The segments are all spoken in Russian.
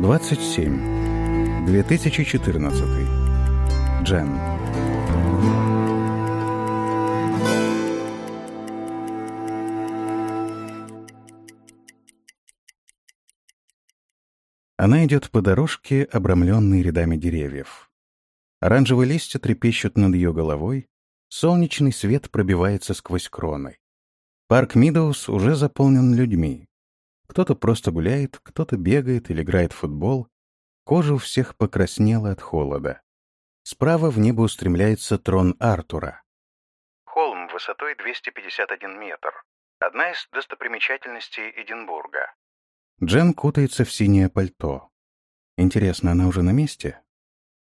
27. 2014. Джен. Она идет по дорожке, обрамленной рядами деревьев. Оранжевые листья трепещут над ее головой, солнечный свет пробивается сквозь кроны. Парк Мидоус уже заполнен людьми. Кто-то просто гуляет, кто-то бегает или играет в футбол. Кожа у всех покраснела от холода. Справа в небо устремляется трон Артура. Холм высотой 251 метр. Одна из достопримечательностей Эдинбурга. Джен кутается в синее пальто. Интересно, она уже на месте?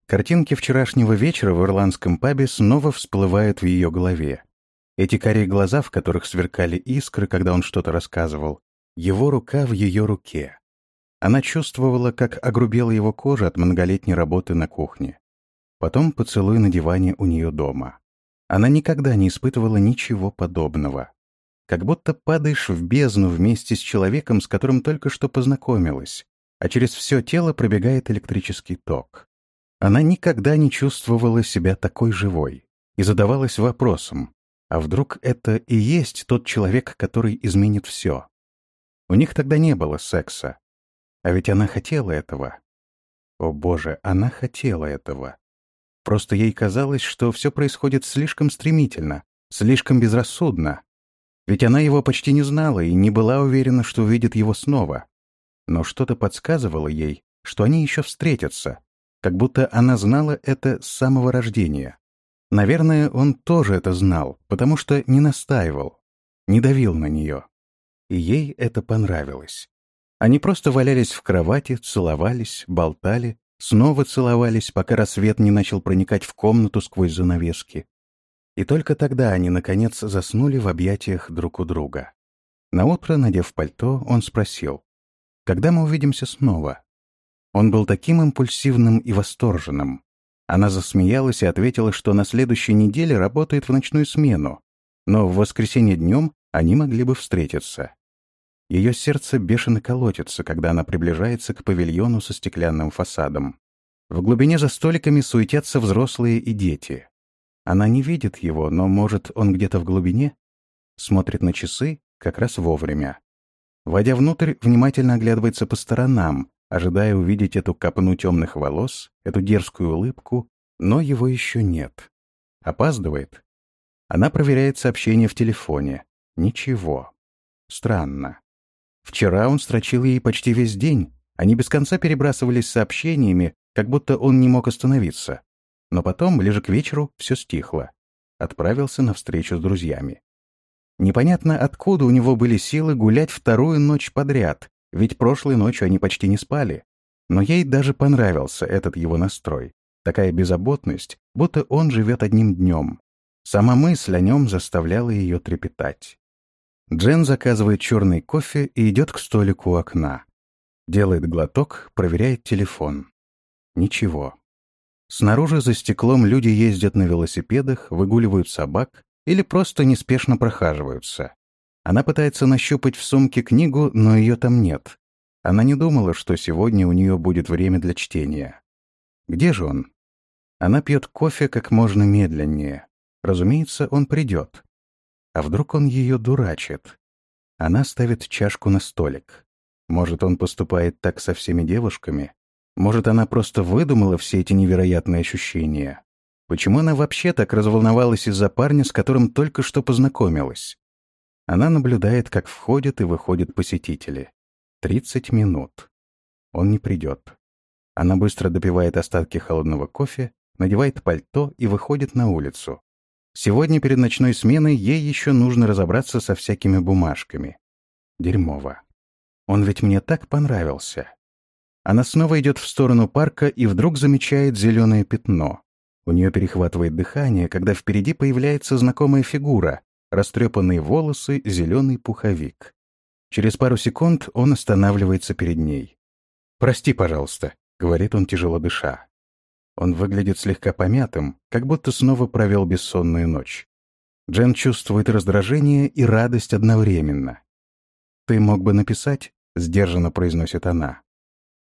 Картинки вчерашнего вечера в ирландском пабе снова всплывают в ее голове. Эти карие глаза, в которых сверкали искры, когда он что-то рассказывал, его рука в ее руке. Она чувствовала, как огрубела его кожа от многолетней работы на кухне. Потом поцелуй на диване у нее дома. Она никогда не испытывала ничего подобного. Как будто падаешь в бездну вместе с человеком, с которым только что познакомилась, а через все тело пробегает электрический ток. Она никогда не чувствовала себя такой живой и задавалась вопросом, а вдруг это и есть тот человек, который изменит все? У них тогда не было секса. А ведь она хотела этого. О боже, она хотела этого. Просто ей казалось, что все происходит слишком стремительно, слишком безрассудно. Ведь она его почти не знала и не была уверена, что увидит его снова. Но что-то подсказывало ей, что они еще встретятся, как будто она знала это с самого рождения. Наверное, он тоже это знал, потому что не настаивал, не давил на нее и ей это понравилось. Они просто валялись в кровати, целовались, болтали, снова целовались, пока рассвет не начал проникать в комнату сквозь занавески. И только тогда они, наконец, заснули в объятиях друг у друга. Наутро, надев пальто, он спросил, «Когда мы увидимся снова?» Он был таким импульсивным и восторженным. Она засмеялась и ответила, что на следующей неделе работает в ночную смену, но в воскресенье днем они могли бы встретиться. Ее сердце бешено колотится, когда она приближается к павильону со стеклянным фасадом. В глубине за столиками суетятся взрослые и дети. Она не видит его, но, может, он где-то в глубине? Смотрит на часы как раз вовремя. Войдя внутрь, внимательно оглядывается по сторонам, ожидая увидеть эту копну темных волос, эту дерзкую улыбку, но его еще нет. Опаздывает. Она проверяет сообщение в телефоне. Ничего. Странно. Вчера он строчил ей почти весь день. Они без конца перебрасывались сообщениями, как будто он не мог остановиться. Но потом, ближе к вечеру, все стихло. Отправился на встречу с друзьями. Непонятно, откуда у него были силы гулять вторую ночь подряд, ведь прошлой ночью они почти не спали. Но ей даже понравился этот его настрой. Такая беззаботность, будто он живет одним днем. Сама мысль о нем заставляла ее трепетать. Джен заказывает черный кофе и идет к столику у окна. Делает глоток, проверяет телефон. Ничего. Снаружи за стеклом люди ездят на велосипедах, выгуливают собак или просто неспешно прохаживаются. Она пытается нащупать в сумке книгу, но ее там нет. Она не думала, что сегодня у нее будет время для чтения. Где же он? Она пьет кофе как можно медленнее. Разумеется, он придет. А вдруг он ее дурачит? Она ставит чашку на столик. Может, он поступает так со всеми девушками? Может, она просто выдумала все эти невероятные ощущения? Почему она вообще так разволновалась из-за парня, с которым только что познакомилась? Она наблюдает, как входят и выходят посетители. Тридцать минут. Он не придет. Она быстро допивает остатки холодного кофе, надевает пальто и выходит на улицу. Сегодня перед ночной сменой ей еще нужно разобраться со всякими бумажками. Дерьмово. Он ведь мне так понравился. Она снова идет в сторону парка и вдруг замечает зеленое пятно. У нее перехватывает дыхание, когда впереди появляется знакомая фигура, растрепанные волосы, зеленый пуховик. Через пару секунд он останавливается перед ней. «Прости, пожалуйста», — говорит он, тяжело дыша. Он выглядит слегка помятым, как будто снова провел бессонную ночь. Джен чувствует раздражение и радость одновременно. «Ты мог бы написать?» — сдержанно произносит она.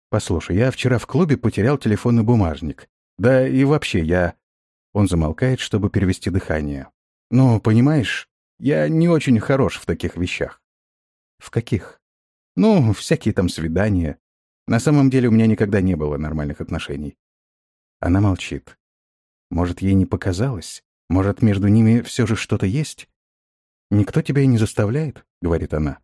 «Послушай, я вчера в клубе потерял телефон и бумажник. Да и вообще, я...» Он замолкает, чтобы перевести дыхание. «Ну, понимаешь, я не очень хорош в таких вещах». «В каких?» «Ну, всякие там свидания. На самом деле у меня никогда не было нормальных отношений». Она молчит. Может, ей не показалось? Может, между ними все же что-то есть? «Никто тебя и не заставляет?» — говорит она.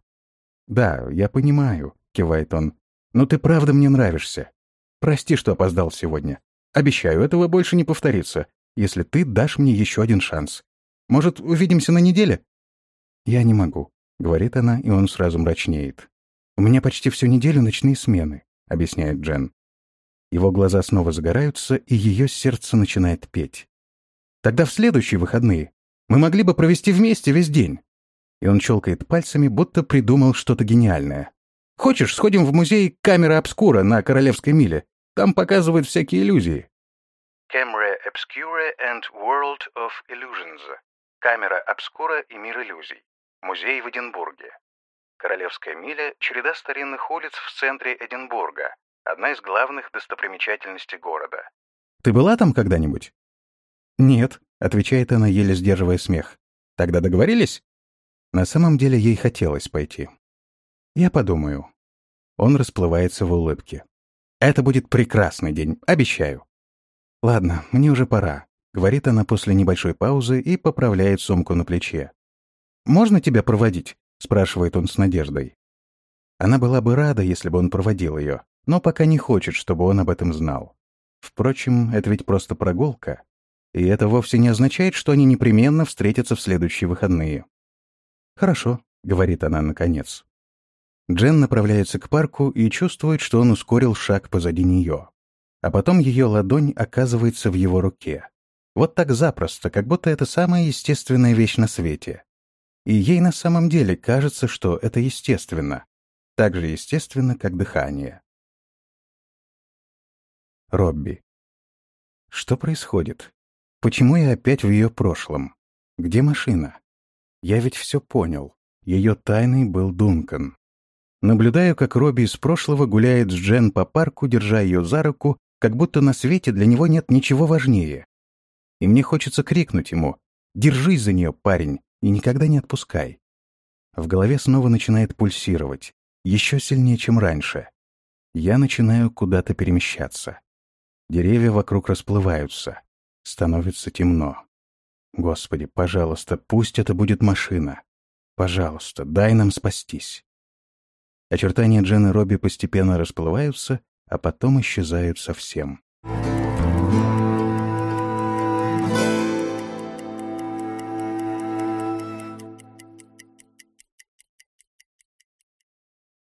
«Да, я понимаю», — кивает он. «Но ты правда мне нравишься. Прости, что опоздал сегодня. Обещаю, этого больше не повторится, если ты дашь мне еще один шанс. Может, увидимся на неделе?» «Я не могу», — говорит она, и он сразу мрачнеет. «У меня почти всю неделю ночные смены», — объясняет Джен. Его глаза снова загораются, и ее сердце начинает петь. «Тогда в следующие выходные мы могли бы провести вместе весь день». И он щелкает пальцами, будто придумал что-то гениальное. «Хочешь, сходим в музей «Камера обскура» на Королевской миле? Там показывают всякие иллюзии». Camera Obscura and World of Illusions. Камера обскура и мир иллюзий. Музей в Эдинбурге. Королевская миля – череда старинных улиц в центре Эдинбурга, одна из главных достопримечательностей города. «Ты была там когда-нибудь?» «Нет», — отвечает она, еле сдерживая смех. «Тогда договорились?» На самом деле ей хотелось пойти. «Я подумаю». Он расплывается в улыбке. «Это будет прекрасный день, обещаю». «Ладно, мне уже пора», — говорит она после небольшой паузы и поправляет сумку на плече. «Можно тебя проводить?» — спрашивает он с надеждой. Она была бы рада, если бы он проводил ее, но пока не хочет, чтобы он об этом знал. Впрочем, это ведь просто прогулка, и это вовсе не означает, что они непременно встретятся в следующие выходные. «Хорошо», — говорит она наконец. Джен направляется к парку и чувствует, что он ускорил шаг позади нее. А потом ее ладонь оказывается в его руке. Вот так запросто, как будто это самая естественная вещь на свете. И ей на самом деле кажется, что это естественно. Так же естественно, как дыхание. Робби. Что происходит? Почему я опять в ее прошлом? Где машина? Я ведь все понял. Ее тайной был Дункан. Наблюдаю, как Робби из прошлого гуляет с Джен по парку, держа ее за руку, как будто на свете для него нет ничего важнее. И мне хочется крикнуть ему «Держись за нее, парень, и никогда не отпускай». В голове снова начинает пульсировать, еще сильнее, чем раньше. Я начинаю куда-то перемещаться. Деревья вокруг расплываются. Становится темно. Господи, пожалуйста, пусть это будет машина. Пожалуйста, дай нам спастись. Очертания Джен и Робби постепенно расплываются, а потом исчезают совсем.